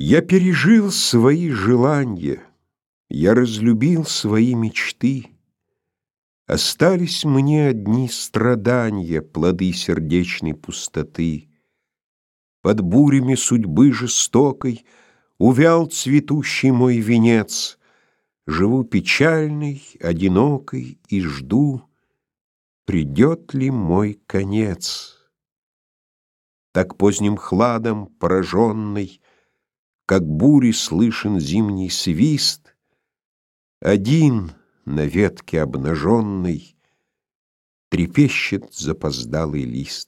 Я пережил свои желания, Я разлюбил свои мечты. Остались мне одни страдания, Плоды сердечной пустоты. Под бурями судьбы жестокой Увял цветущий мой венец. Живу печальный, одинокой И жду, придет ли мой конец. Так поздним хладом пораженный как бури слышен зимний свист, Один на ветке обнаженной Трепещет запоздалый лист.